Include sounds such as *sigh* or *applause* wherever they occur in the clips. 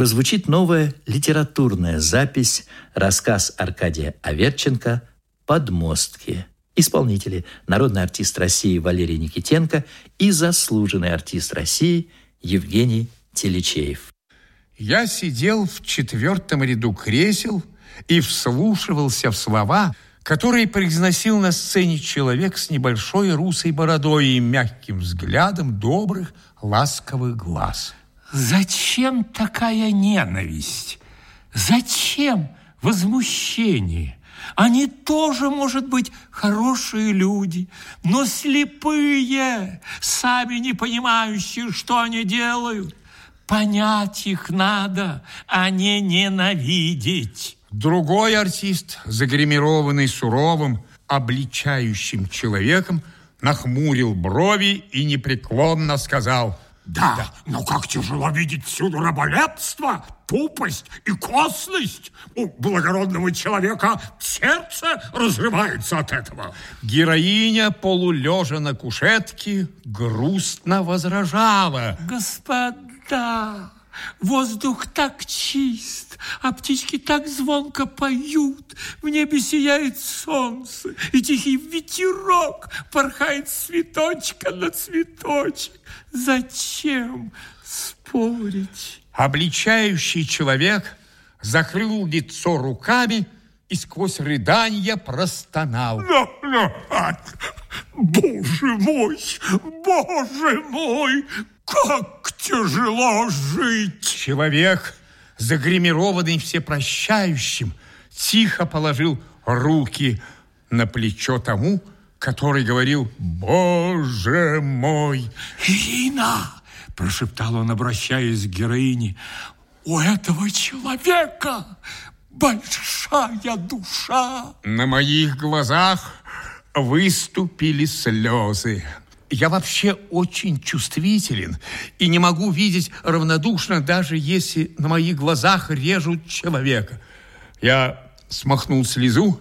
прозвучит новая литературная запись, рассказ Аркадия Аверченко «Подмостки». Исполнители – народный артист России Валерий Никитенко и заслуженный артист России Евгений Телечеев. Я сидел в четвертом ряду кресел и вслушивался в слова, которые произносил на сцене человек с небольшой русой бородой и мягким взглядом добрых, ласковых глаз. Зачем такая ненависть? Зачем возмущение? Они тоже, может быть, хорошие люди, но слепые, сами не понимающие, что они делают. Понять их надо, а не ненавидеть. Другой артист, загримированный суровым, обличающим человеком, нахмурил брови и непреклонно сказал – да, да, но как тяжело видеть всюду раболепство, тупость и косность. У благородного человека сердце разрывается от этого. Героиня, полулежа на кушетке, грустно возражала. Господа, воздух так чист, а птички так звонко поют, в небе сияет солнце, и тихий ветерок порхает цветочка на цветочек. Зачем спорить? Обличающий человек закрыл лицо руками и сквозь рыдания простонал. Но, но, боже мой, боже мой, как тяжело жить! Человек, загримированный всепрощающим, тихо положил руки на плечо тому, который говорил «Боже мой!» «Ирина!» – прошептал он, обращаясь к героине. «У этого человека большая душа!» На моих глазах выступили слезы. Я вообще очень чувствителен и не могу видеть равнодушно, даже если на моих глазах режут человека. Я смахнул слезу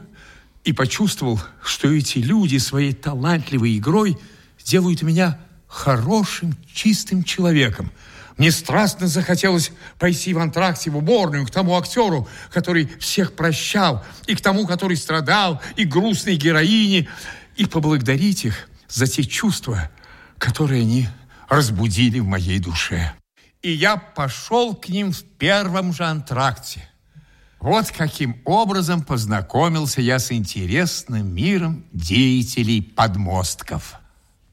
и почувствовал, что эти люди своей талантливой игрой делают меня хорошим, чистым человеком. Мне страстно захотелось пойти в антракте в уборную к тому актеру, который всех прощал, и к тому, который страдал, и грустной героине, и поблагодарить их за те чувства, которые они разбудили в моей душе. И я пошел к ним в первом же антракте. Вот каким образом познакомился я с интересным миром деятелей подмостков.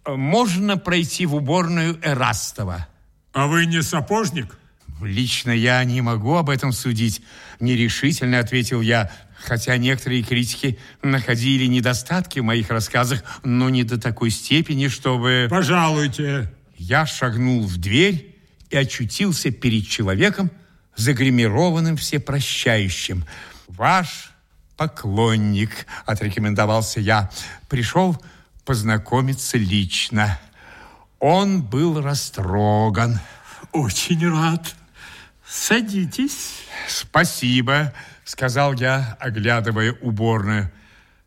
Можно пройти в уборную Эрастова. А вы не сапожник? Лично я не могу об этом судить, нерешительно ответил я, хотя некоторые критики находили недостатки в моих рассказах, но не до такой степени, чтобы... Пожалуйте. Я шагнул в дверь и очутился перед человеком, загримированным всепрощающим. «Ваш поклонник», — отрекомендовался я, пришел познакомиться лично. Он был растроган. «Очень рад. Садитесь». «Спасибо», — сказал я, оглядывая уборную.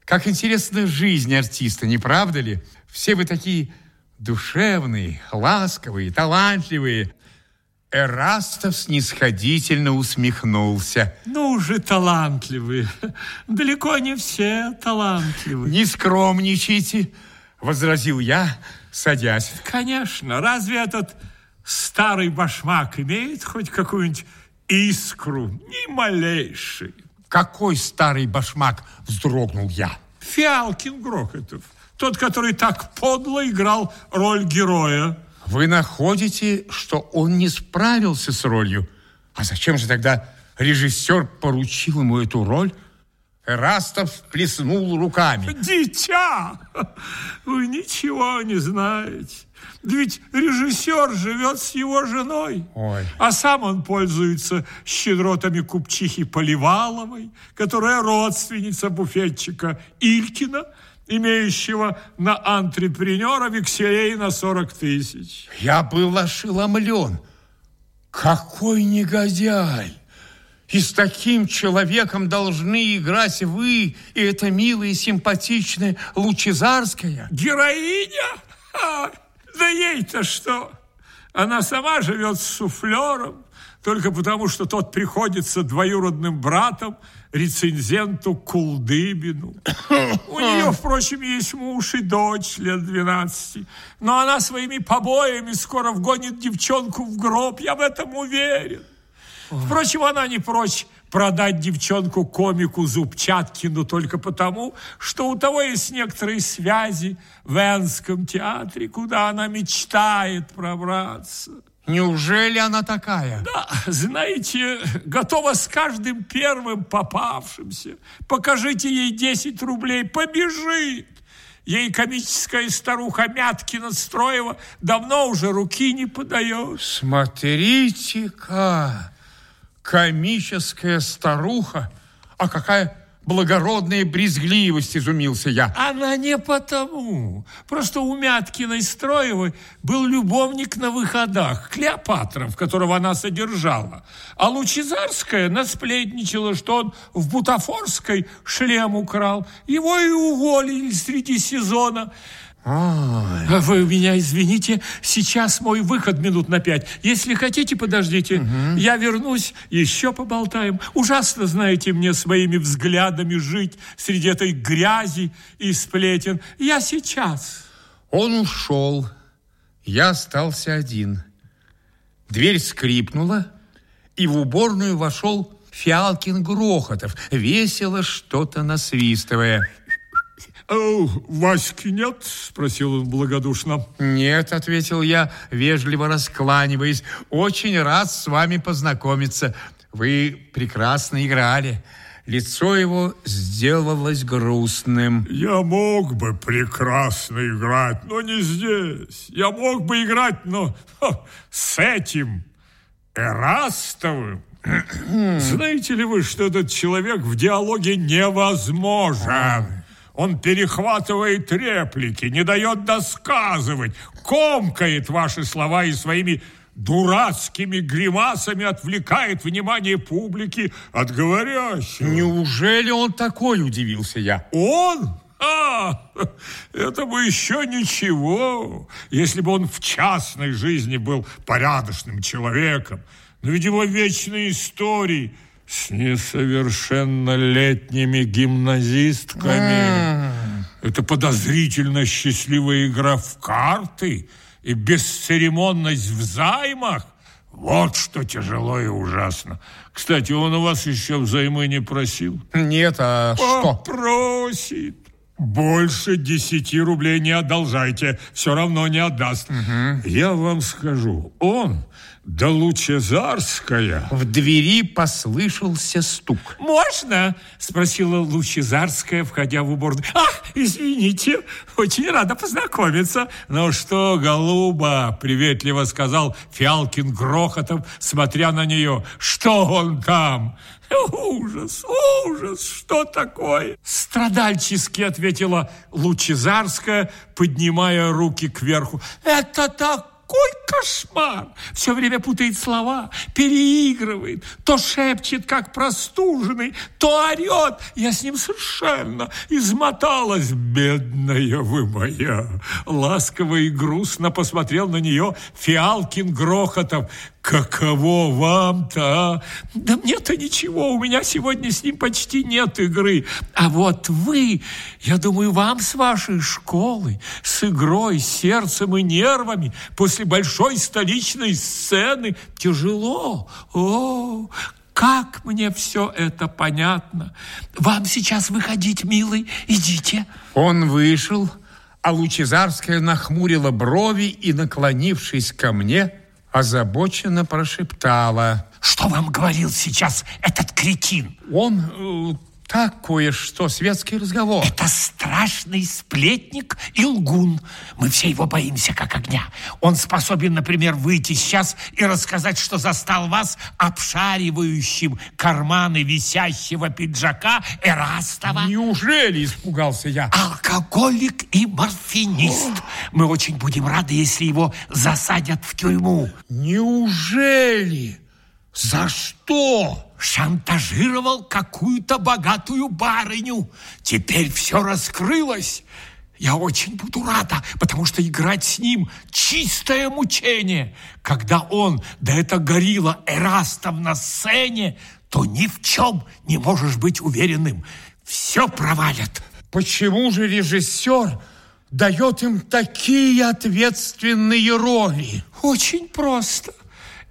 «Как интересна жизнь артиста, не правда ли? Все вы такие душевные, ласковые, талантливые. Эрастов снисходительно усмехнулся. Ну же, талантливые. Далеко не все талантливые. Не скромничайте, возразил я, садясь. Конечно, разве этот старый башмак имеет хоть какую-нибудь искру? Ни малейшей. Какой старый башмак? Вздрогнул я. Фиалкин Грохотов. Тот, который так подло играл роль героя. Вы находите, что он не справился с ролью. А зачем же тогда режиссер поручил ему эту роль? Эрастов плеснул руками. Дитя! *laughs* Вы ничего не знаете. Да ведь режиссер живет с его женой, Ой. а сам он пользуется щедротами купчихи Поливаловой, которая родственница буфетчика Илькина, имеющего на антрепренера векселей на 40 тысяч. Я был ошеломлен. Какой негодяй! И с таким человеком должны играть вы, и эта милая и симпатичная Лучезарская. Героиня? Ха! Да ей-то что? Она сама живет с суфлером, только потому, что тот приходится двоюродным братом рецензенту Кулдыбину. У нее, впрочем, есть муж и дочь лет 12. Но она своими побоями скоро вгонит девчонку в гроб. Я в этом уверен. Впрочем, она не прочь продать девчонку комику Зубчаткину только потому, что у того есть некоторые связи в Энском театре, куда она мечтает пробраться. Неужели она такая? Да, знаете, готова с каждым первым попавшимся. Покажите ей 10 рублей, побежит. Ей комическая старуха Мяткина Строева давно уже руки не подает. Смотрите-ка, комическая старуха. А какая благородная брезгливость, изумился я. Она не потому. Просто у Мяткиной Строевой был любовник на выходах, Клеопатров, которого она содержала. А Лучезарская насплетничала, что он в Бутафорской шлем украл. Его и уволили среди сезона. Ой. Вы меня извините, сейчас мой выход минут на пять. Если хотите, подождите. Угу. Я вернусь, еще поболтаем. Ужасно, знаете, мне своими взглядами жить среди этой грязи и сплетен. Я сейчас. Он ушел. Я остался один. Дверь скрипнула, и в уборную вошел Фиалкин Грохотов, весело что-то насвистывая. «Васьки нет?» – спросил он благодушно. «Нет», – ответил я, вежливо раскланиваясь. «Очень рад с вами познакомиться. Вы прекрасно играли». Лицо его сделалось грустным. Я мог бы прекрасно играть, но не здесь. Я мог бы играть, но ха, с этим Эрастовым. *clears throat* Знаете ли вы, что этот человек в диалоге невозможен? Он перехватывает реплики, не дает досказывать, комкает ваши слова и своими дурацкими гримасами отвлекает внимание публики от говорящего. Неужели он такой, удивился я? Он? А, это бы еще ничего, если бы он в частной жизни был порядочным человеком. Но ведь его вечные истории – с несовершеннолетними гимназистками. Это подозрительно счастливая игра в карты и бесцеремонность в займах. Вот что тяжело и ужасно. Кстати, он у вас еще взаймы не просил? Нет, а что? Просит. Больше десяти рублей не одолжайте, все равно не отдаст. Угу. Я вам скажу, он да Лучезарская. В двери послышался стук. Можно? Спросила Лучезарская, входя в уборную. Ах, извините, очень рада познакомиться. Ну что, голуба, приветливо сказал Фиалкин грохотом, смотря на нее. Что он там? Ужас, ужас, что такое? Страдальчески ответила Лучезарская, поднимая руки кверху. Это так какой кошмар! Все время путает слова, переигрывает, то шепчет, как простуженный, то орет. Я с ним совершенно измоталась, бедная вы моя. Ласково и грустно посмотрел на нее Фиалкин Грохотов. Каково вам-то, а? Да мне-то ничего, у меня сегодня с ним почти нет игры. А вот вы, я думаю, вам с вашей школы, с игрой, сердцем и нервами после большой столичной сцены тяжело. О, как мне все это понятно. Вам сейчас выходить, милый, идите. Он вышел, а Лучезарская нахмурила брови и, наклонившись ко мне, озабоченно прошептала. Что вам говорил сейчас этот кретин? Он э, так кое-что, светский разговор. Это страшный сплетник и лгун. Мы все его боимся, как огня. Он способен, например, выйти сейчас и рассказать, что застал вас обшаривающим карманы висящего пиджака Эрастова. Неужели, испугался я? Алкоголик и морфинист. Мы очень будем рады, если его засадят в тюрьму. Неужели? За что? Шантажировал какую-то богатую барыню. Теперь все раскрылось. Я очень буду рада, потому что играть с ним – чистое мучение. Когда он, да это горилла Эрастов на сцене, то ни в чем не можешь быть уверенным. Все провалят. Почему же режиссер дает им такие ответственные роли? Очень просто.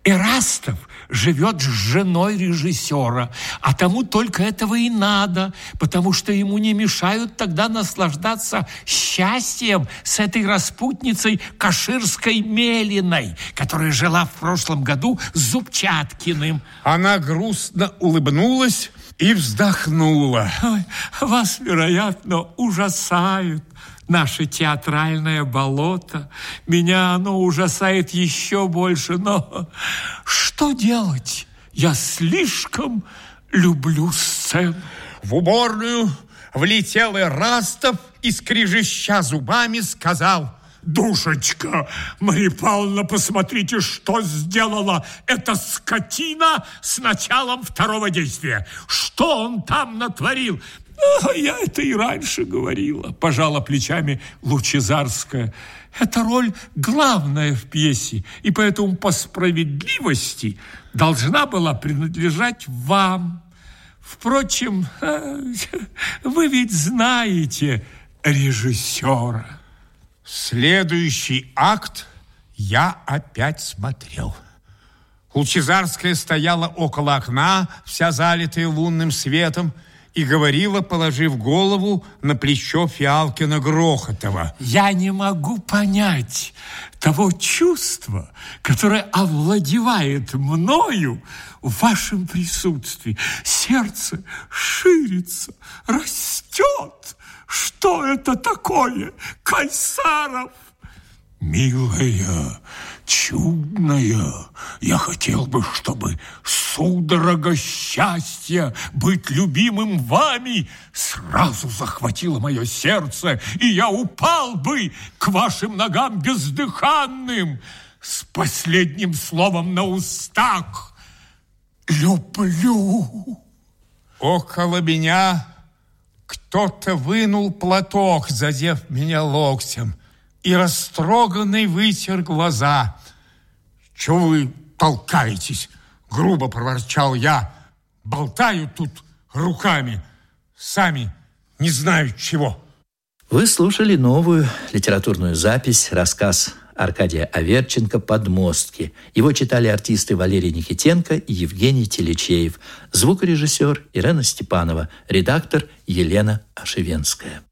Эрастов живет с женой режиссера, а тому только этого и надо, потому что ему не мешают тогда наслаждаться счастьем с этой распутницей Каширской Мелиной, которая жила в прошлом году с Зубчаткиным. Она грустно улыбнулась и вздохнула. Ой, вас, вероятно, ужасает наше театральное болото. Меня оно ужасает еще больше, но что делать? Я слишком люблю сцену. В уборную влетел Растов и, скрежеща зубами, сказал – Душечка, Мария Павловна, посмотрите, что сделала эта скотина с началом второго действия. Что он там натворил? А я это и раньше говорила, пожала плечами Лучезарская. Эта роль главная в пьесе, и поэтому по справедливости должна была принадлежать вам. Впрочем, *laughs* вы ведь знаете режиссера. Следующий акт я опять смотрел. Лучезарская стояла около окна, вся залитая лунным светом, и говорила, положив голову на плечо Фиалкина Грохотова. «Я не могу понять того чувства, которое овладевает мною в вашем присутствии. Сердце ширится, растет. Что это такое, Кайсаров?» «Милая, чудная, я хотел бы, чтобы судорога счастья быть любимым вами сразу захватила мое сердце, и я упал бы к вашим ногам бездыханным с последним словом на устах. Люблю. Около меня кто-то вынул платок, задев меня локтем – и растроганный вытер глаза. «Чего вы толкаетесь?» — грубо проворчал я. «Болтаю тут руками, сами не знаю чего». Вы слушали новую литературную запись, рассказ Аркадия Аверченко «Подмостки». Его читали артисты Валерий Никитенко и Евгений Телечеев, звукорежиссер Ирена Степанова, редактор Елена Ошевенская.